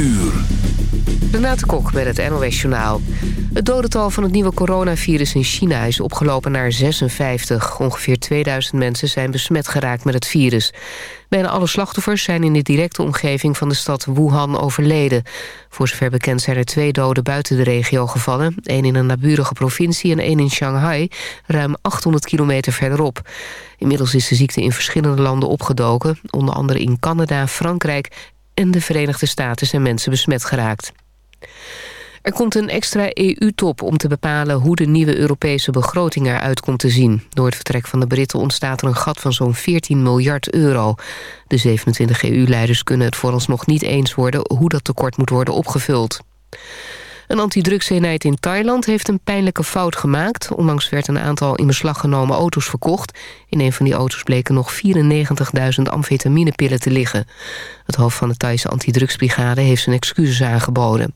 uur. Renate Kok met het NOS Journaal. Het dodental van het nieuwe coronavirus in China is opgelopen naar 56. Ongeveer 2000 mensen zijn besmet geraakt met het virus. Bijna alle slachtoffers zijn in de directe omgeving van de stad Wuhan overleden. Voor zover bekend zijn er twee doden buiten de regio gevallen. één in een naburige provincie en één in Shanghai, ruim 800 kilometer verderop. Inmiddels is de ziekte in verschillende landen opgedoken. Onder andere in Canada, Frankrijk en de Verenigde Staten zijn mensen besmet geraakt. Er komt een extra EU-top om te bepalen hoe de nieuwe Europese begroting eruit komt te zien. Door het vertrek van de Britten ontstaat er een gat van zo'n 14 miljard euro. De 27 EU-leiders kunnen het vooralsnog niet eens worden hoe dat tekort moet worden opgevuld. Een antidrugseenheid in Thailand heeft een pijnlijke fout gemaakt. Onlangs werd een aantal in beslag genomen auto's verkocht. In een van die auto's bleken nog 94.000 amfetaminepillen te liggen. Het hoofd van de Thaise antidrugsbrigade heeft zijn excuses aangeboden.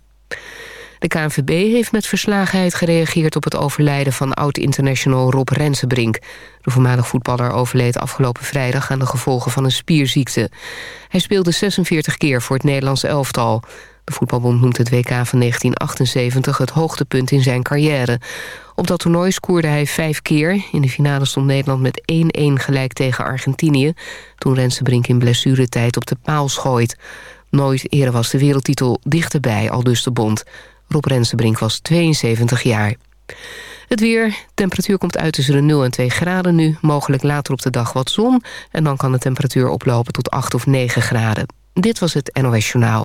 De KNVB heeft met verslagenheid gereageerd op het overlijden van oud-international Rob Rensenbrink. De voormalig voetballer overleed afgelopen vrijdag aan de gevolgen van een spierziekte. Hij speelde 46 keer voor het Nederlandse elftal. De voetbalbond noemt het WK van 1978 het hoogtepunt in zijn carrière. Op dat toernooi scoorde hij vijf keer. In de finale stond Nederland met 1-1 gelijk tegen Argentinië... toen Rensenbrink in blessuretijd op de paal schooit. Nooit eerder was de wereldtitel dichterbij, al dus de bond. Rob Rensenbrink was 72 jaar. Het weer, temperatuur komt uit tussen de 0 en 2 graden nu. Mogelijk later op de dag wat zon. En dan kan de temperatuur oplopen tot 8 of 9 graden. Dit was het NOS Journaal.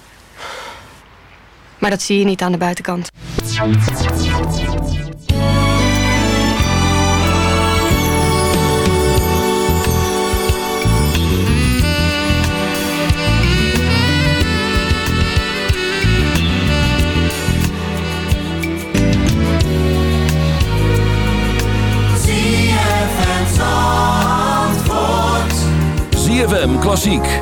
Maar dat zie je niet aan de buitenkant. ZFM Klassiek.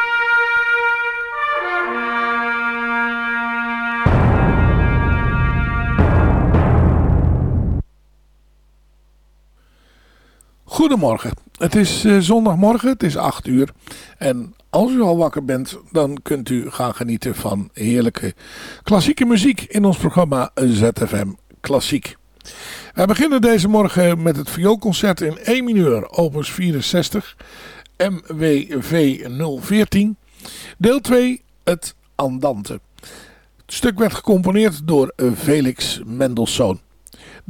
Goedemorgen. Het is uh, zondagmorgen, het is 8 uur. En als u al wakker bent, dan kunt u gaan genieten van heerlijke klassieke muziek in ons programma ZFM Klassiek. We beginnen deze morgen met het vioolconcert in E mineur, opus 64, MWV 014. Deel 2, het Andante. Het stuk werd gecomponeerd door Felix Mendelssohn.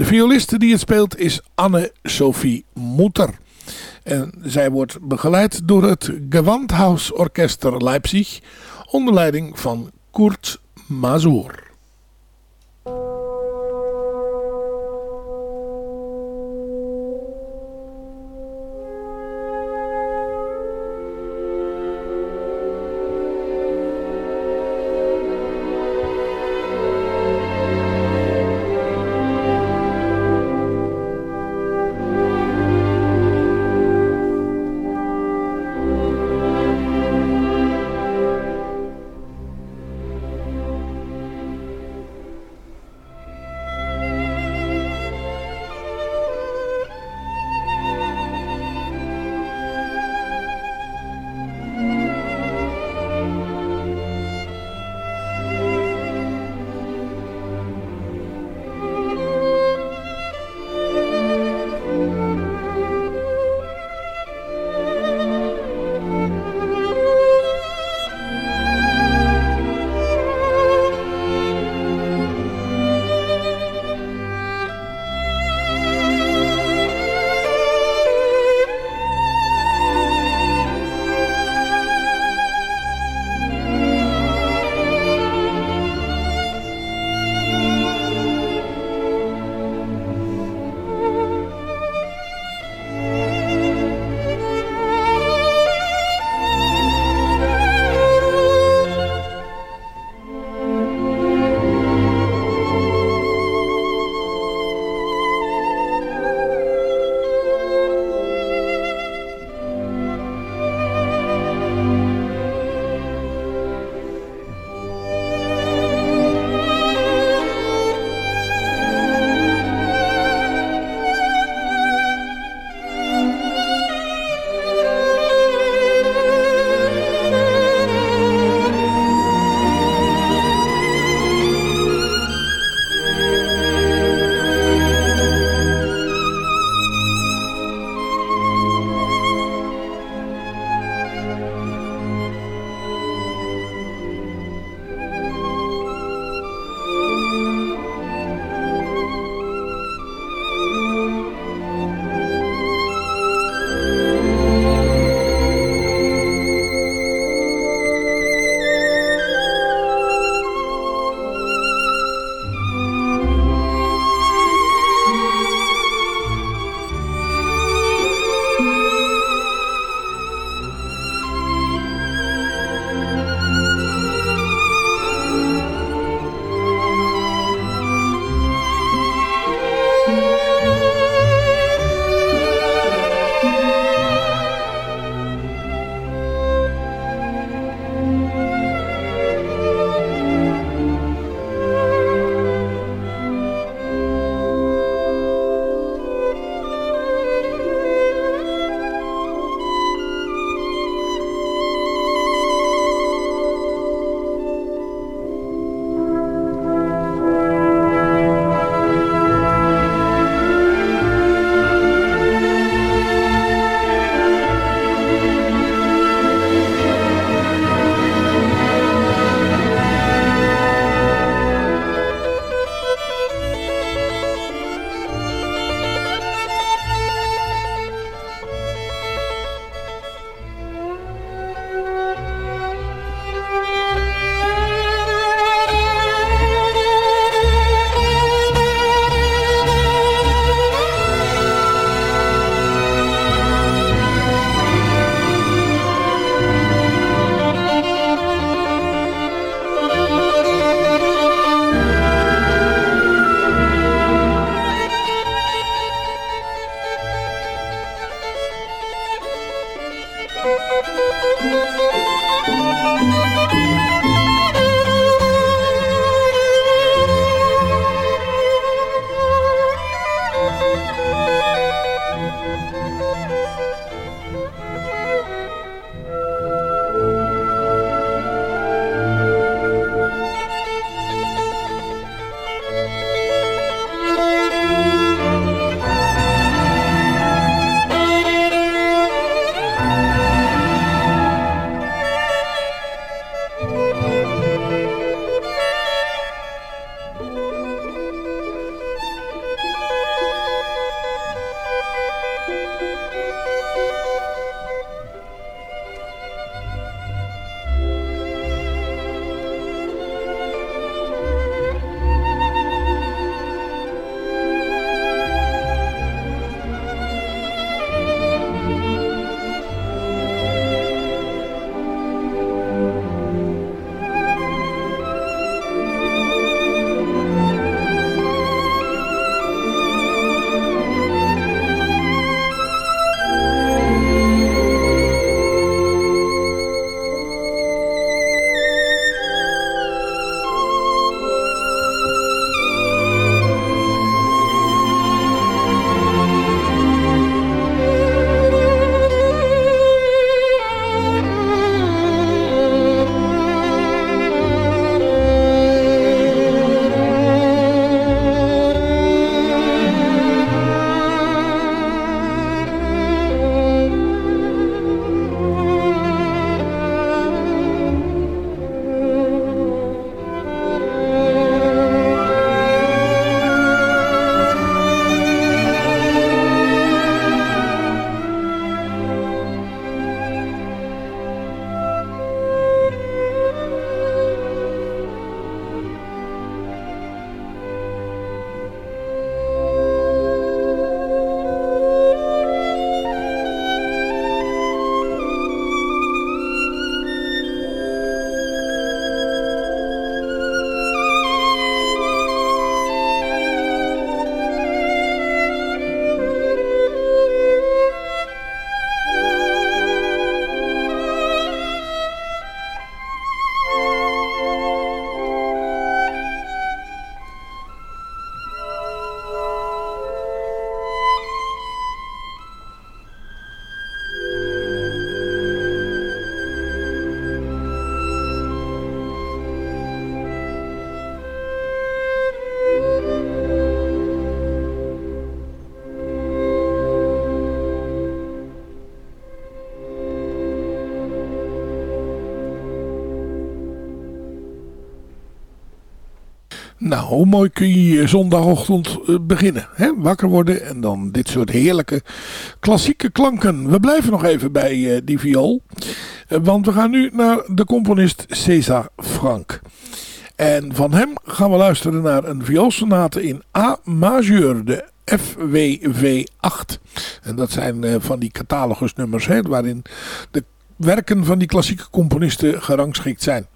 De violiste die het speelt is Anne-Sophie Moeter. En zij wordt begeleid door het Gewandhaus Orchester Leipzig onder leiding van Kurt Mazur. Hoe mooi kun je zondagochtend eh, beginnen. Hè? Wakker worden en dan dit soort heerlijke klassieke klanken. We blijven nog even bij uh, die viool. Uh, want we gaan nu naar de componist César Frank. En van hem gaan we luisteren naar een vioolsonate in A majeur, de FWV 8. En dat zijn van die catalogusnummers hè, waarin de werken van die klassieke componisten gerangschikt zijn.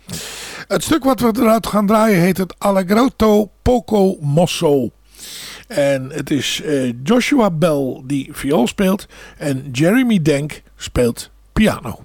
Het stuk wat we eruit gaan draaien heet het Allegretto Poco Mosso. En het is uh, Joshua Bell die viool speelt en Jeremy Denk speelt piano.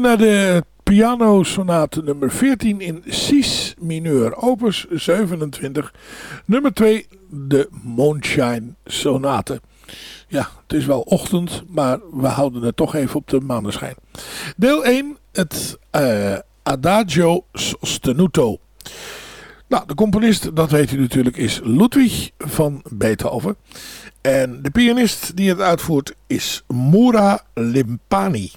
Naar de piano sonate nummer 14 in Cis mineur, opus 27. Nummer 2, de Moonshine sonate. Ja, het is wel ochtend, maar we houden het toch even op de maneschijn. Deel 1, het uh, Adagio Sostenuto. Nou, de componist, dat weet u natuurlijk, is Ludwig van Beethoven. En de pianist die het uitvoert is Mura Limpani.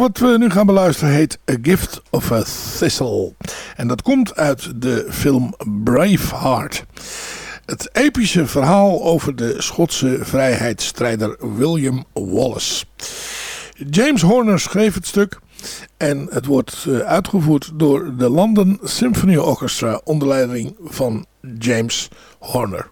Wat we nu gaan beluisteren heet A Gift of a Thistle. En dat komt uit de film Braveheart. Het epische verhaal over de Schotse vrijheidsstrijder William Wallace. James Horner schreef het stuk en het wordt eh, uitgevoerd door de London Symphony Orchestra onder leiding van James Horner.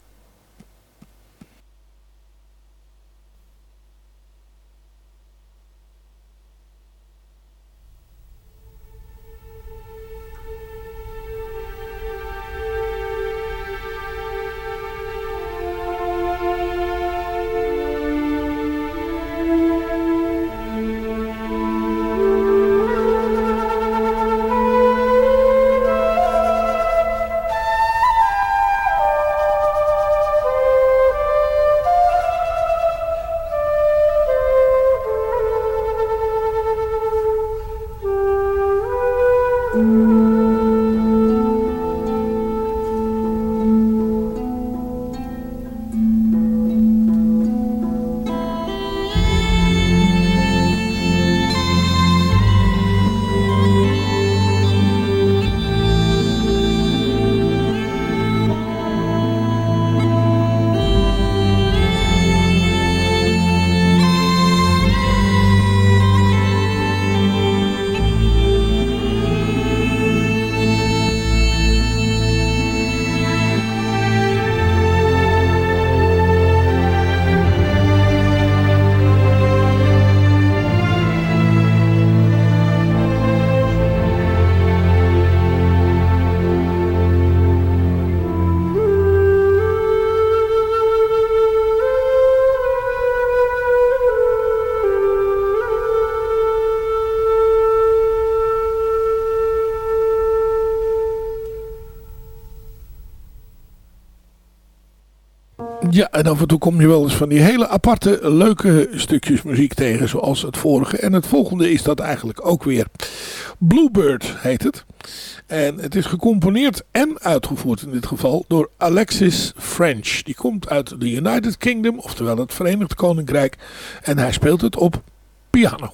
Af en toe kom je wel eens van die hele aparte, leuke stukjes muziek tegen, zoals het vorige. En het volgende is dat eigenlijk ook weer. Bluebird heet het. En het is gecomponeerd en uitgevoerd in dit geval door Alexis French. Die komt uit de United Kingdom, oftewel het Verenigd Koninkrijk. En hij speelt het op piano.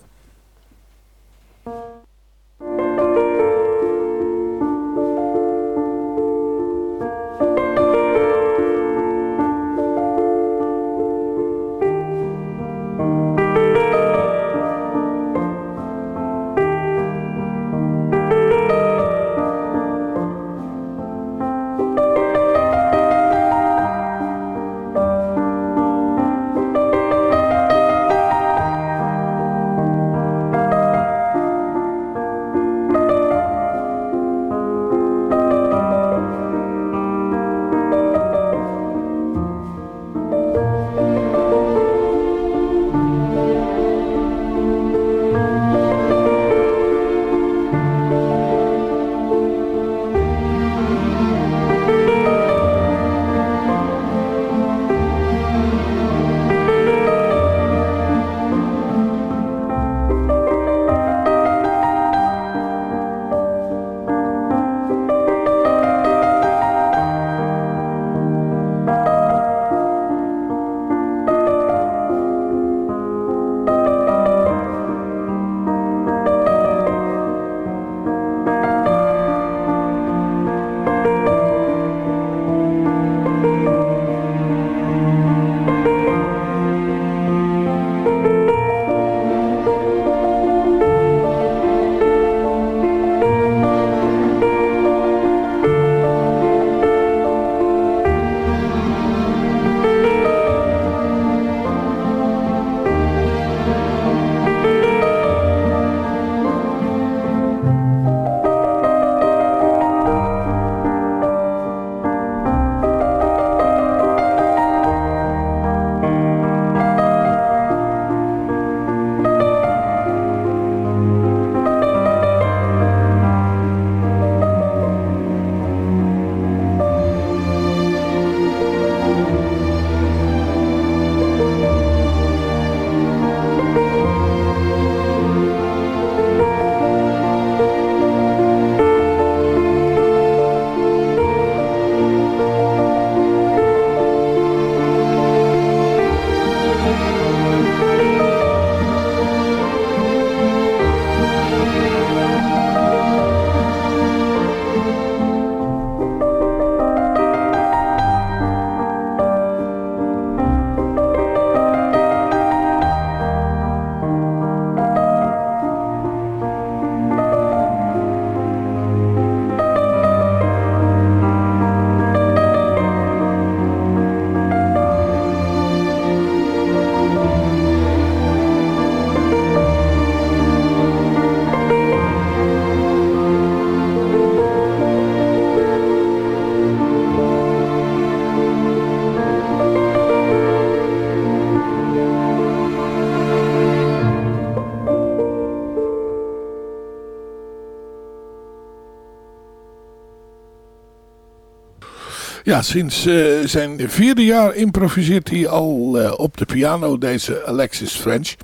Sinds uh, zijn vierde jaar improviseert hij al uh, op de piano, deze Alexis French.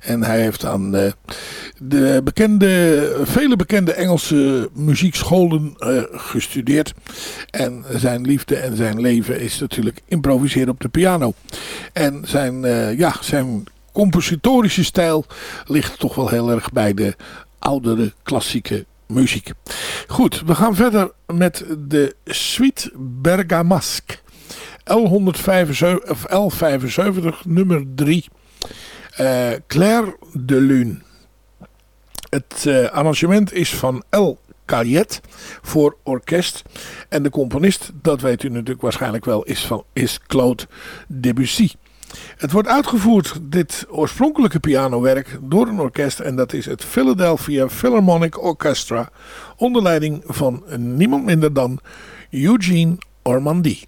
En hij heeft aan uh, de bekende, vele bekende Engelse muziekscholen gestudeerd. En zijn liefde en zijn leven is natuurlijk improviseren op de piano. En zijn, ja, zijn compositorische stijl ligt toch wel heel erg bij de oudere klassieke muziek. Goed, we gaan verder met de Suite Bergamasque. L175, L75 nummer 3. Uh, Claire de Lune. Het uh, arrangement is van L. Caliet voor orkest. En de componist, dat weet u natuurlijk waarschijnlijk wel, is, van, is Claude Debussy. Het wordt uitgevoerd, dit oorspronkelijke pianowerk, door een orkest. En dat is het Philadelphia Philharmonic Orchestra. Onder leiding van niemand minder dan Eugene Ormandy.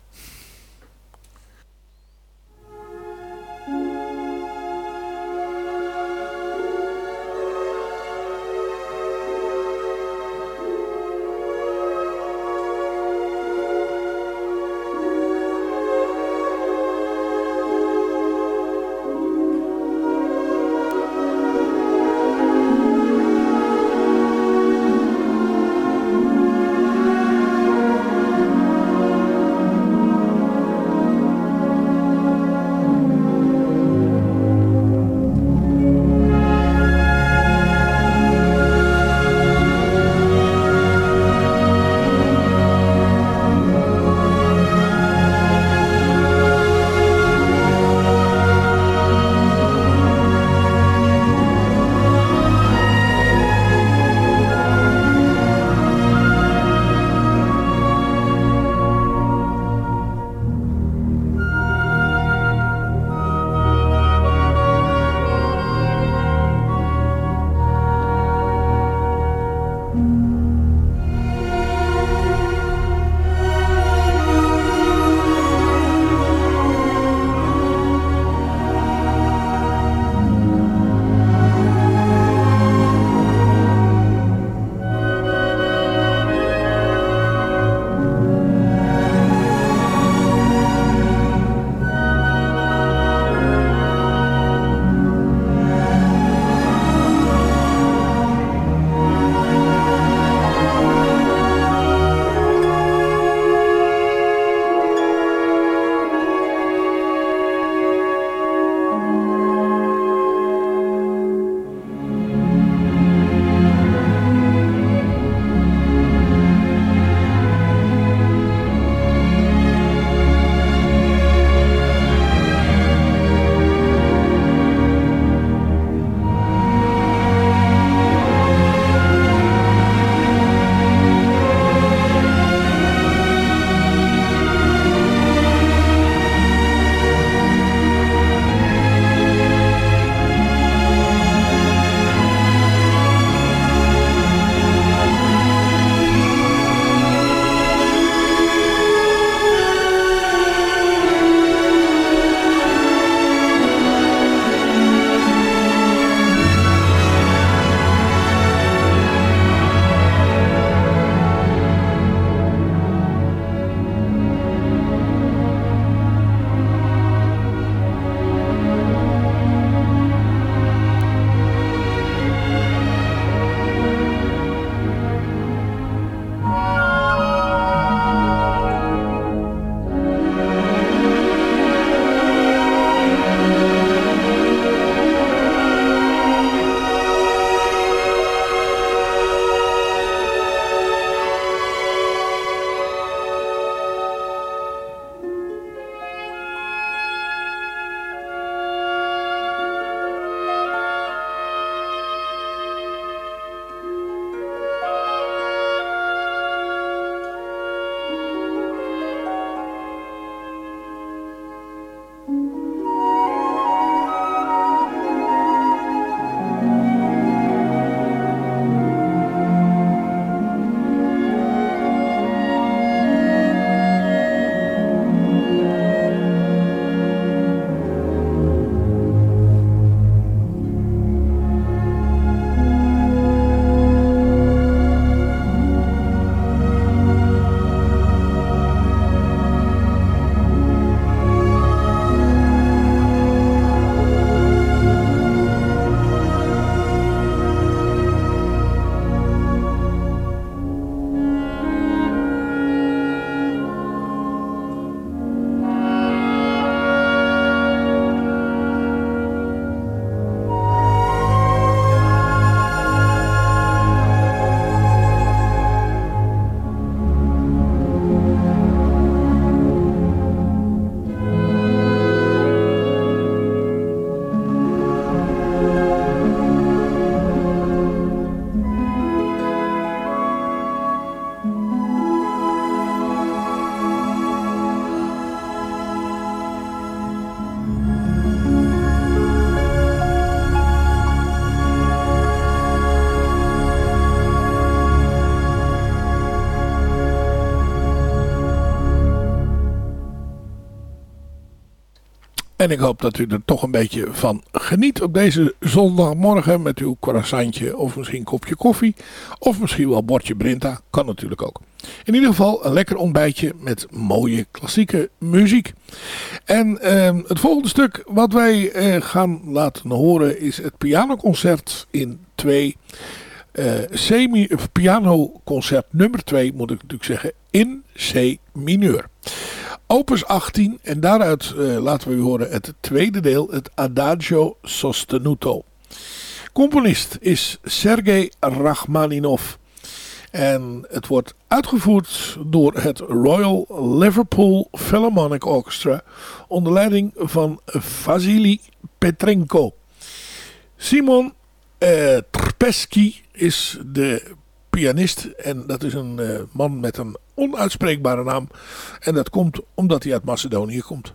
En ik hoop dat u er toch een beetje van geniet op deze zondagmorgen met uw croissantje of misschien kopje koffie. Of misschien wel bordje Brinta, kan natuurlijk ook. In ieder geval een lekker ontbijtje met mooie klassieke muziek. En uh, het volgende stuk wat wij uh, gaan laten horen is het pianoconcert in twee uh, semi pianoconcert nummer 2 moet ik natuurlijk zeggen in C mineur. Opus 18 en daaruit uh, laten we u horen het tweede deel, het Adagio Sostenuto. Componist is Sergei Rachmaninov. En het wordt uitgevoerd door het Royal Liverpool Philharmonic Orchestra onder leiding van Vasily Petrenko. Simon Trpeski is de pianist en dat is een uh, man met een onuitspreekbare naam. En dat komt omdat hij uit Macedonië komt.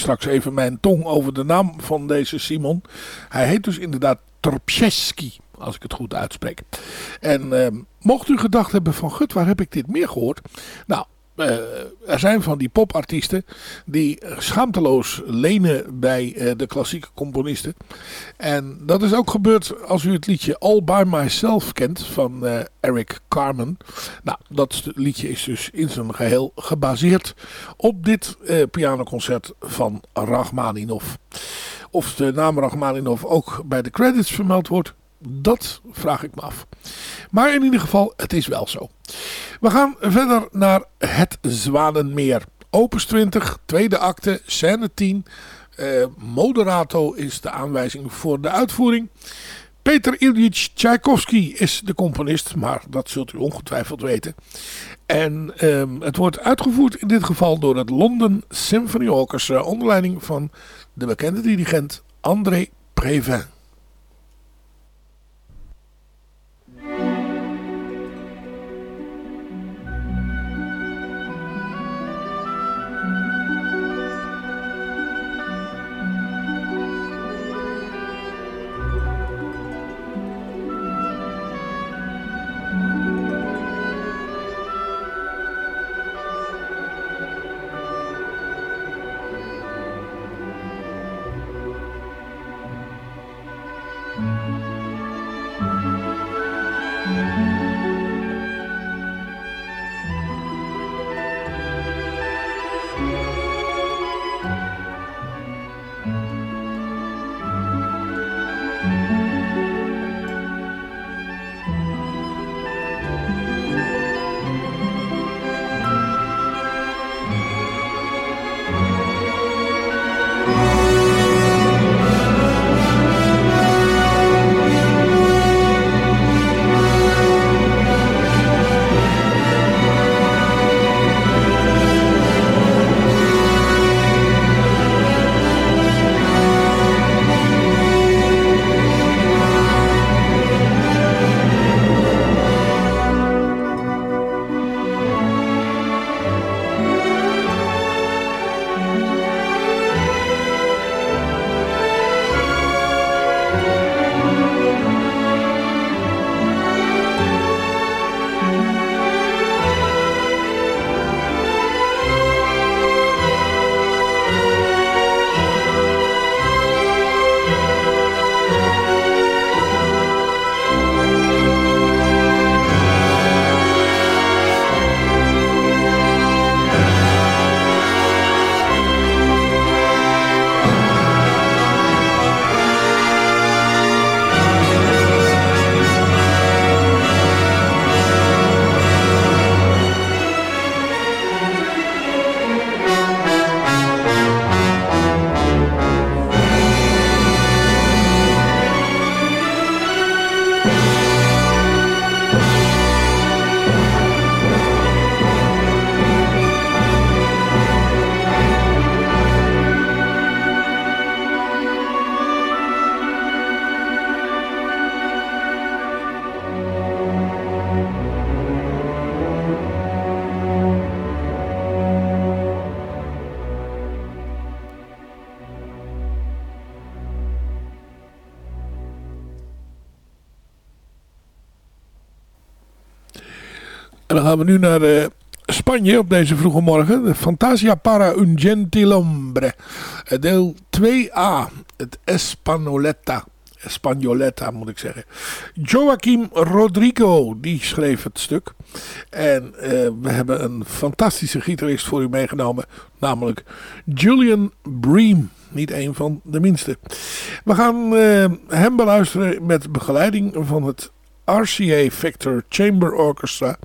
Straks even mijn tong over de naam van deze Simon. Hij heet dus inderdaad Torpcheski, als ik het goed uitspreek. En eh, mocht u gedacht hebben van, gut, waar heb ik dit meer gehoord? Nou, uh, er zijn van die popartiesten die schaamteloos lenen bij uh, de klassieke componisten. En dat is ook gebeurd als u het liedje All By Myself kent van uh, Eric Carmen. Nou, dat liedje is dus in zijn geheel gebaseerd op dit pianoconcert van Rachmaninov. Of de naam Rachmaninov ook bij de credits vermeld wordt, dat vraag ik me af. Maar in ieder geval, het is wel zo. We gaan verder naar Het Zwanenmeer. Opus 20, tweede acte, scène 10. Uh, moderato is de aanwijzing voor de uitvoering. Peter Ilyich Tchaikovsky is de componist, maar dat zult u ongetwijfeld weten. En um, het wordt uitgevoerd in dit geval door het London Symphony Orchestra onder leiding van de bekende dirigent André Prévin. dan gaan we nu naar uh, Spanje op deze vroege morgen. De Fantasia para un gentilombre. Deel 2a. Het Espanoletta. Espanoletta moet ik zeggen. Joaquim Rodrigo, die schreef het stuk. En uh, we hebben een fantastische gitarist voor u meegenomen. Namelijk Julian Bream. Niet een van de minste. We gaan hem beluisteren met begeleiding van het RCA Victor Chamber Orchestra.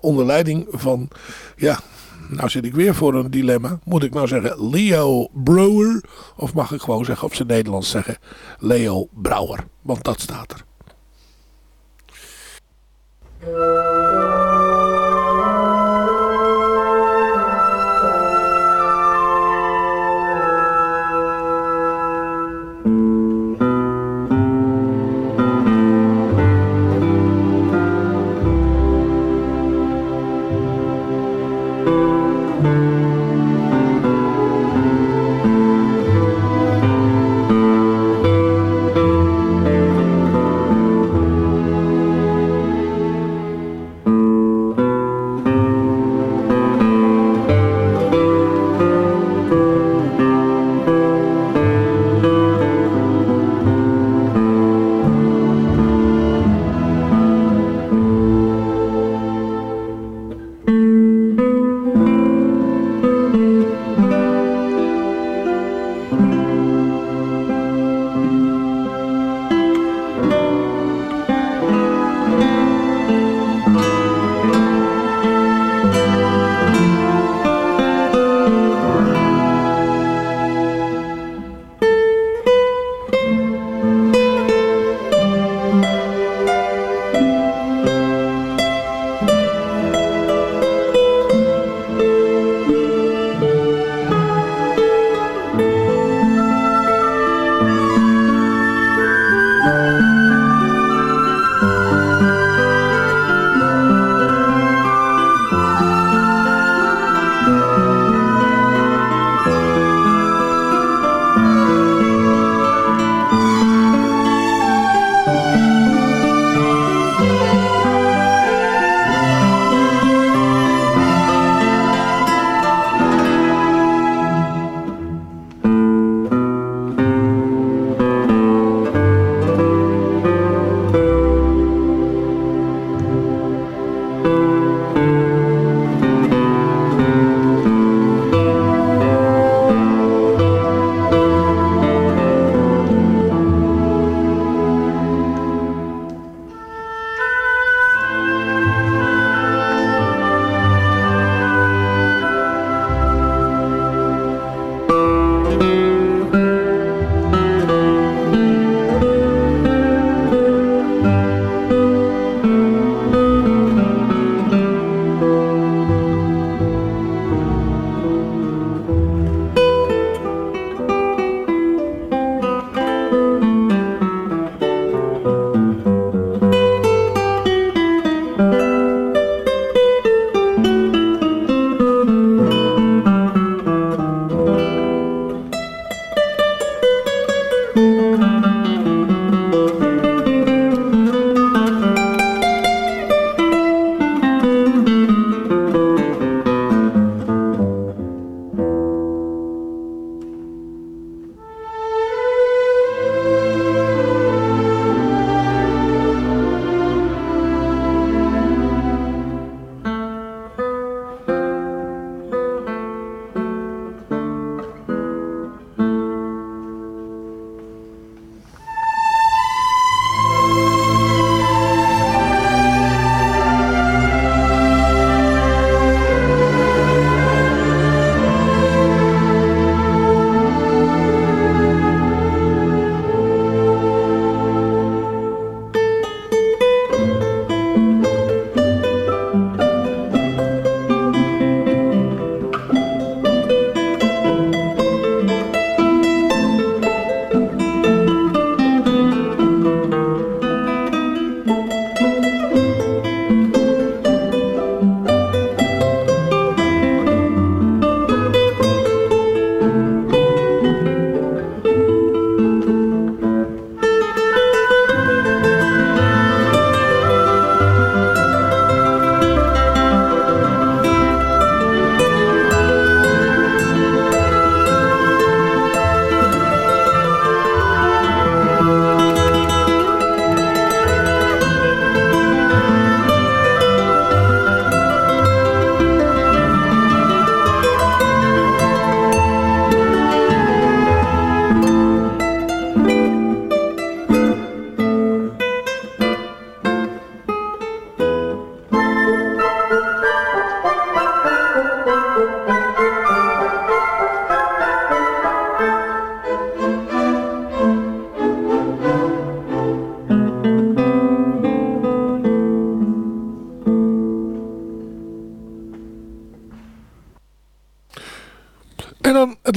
Onder leiding van, ja, nou zit ik weer voor een dilemma. Moet ik nou zeggen Leo Brouwer? Of mag ik gewoon zeggen op zijn Nederlands zeggen Leo Brouwer? Want dat staat er.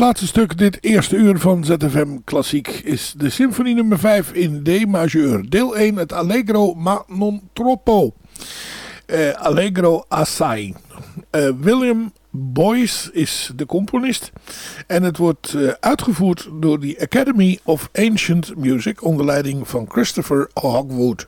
Laatste stuk dit eerste uur van ZFM Klassiek is de symfonie nummer 5 in D majeur. Deel 1, het Allegro ma non troppo. Uh, Allegro assai. Uh, William Boyce is de componist. En het wordt uh, uitgevoerd door de Academy of Ancient Music onder leiding van Christopher Hogwood.